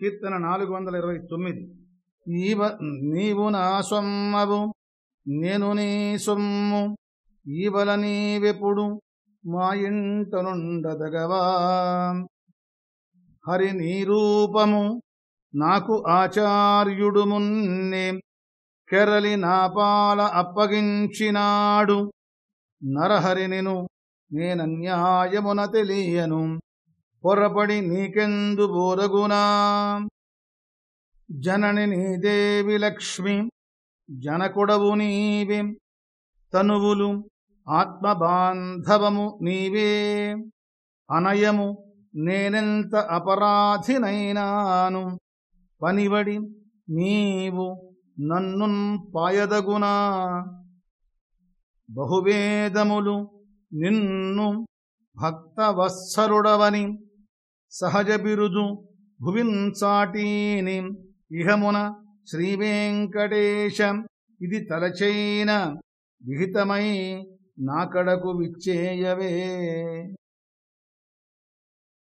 కీర్తన నాలుగు వందల ఇరవై తొమ్మిది. ఈవ నీవు నా సొమ్మవు నేను నీ సొమ్ము ఈవల నీవెప్పుడు మా ఇంటనుండదగవా? హరి నీ రూపము నాకు ఆచార్యుడు మున్నే కెరలి నా పాల అప్పగించినాడు. నరహరినిను నేనన్యాయమున తెలియను. పొరపడి నీకెందు బోధగునా జనని నీదేవి లక్ష్మి జనకుడవు నీవే. తనువులు ఆత్మబాంధవము నీవే. అనయము నేనెంత అపరాధినైనాను? పనివడి నీవు నన్ను పాయదగునా బహువేదములు నిన్ను భక్తవత్సరుడవని సహజ బిరుదు భువించాటీని ఇహమున శ్రీవేంకటేశ ఇది తలచైన విహితమై నాకడకు విచ్చేయవే.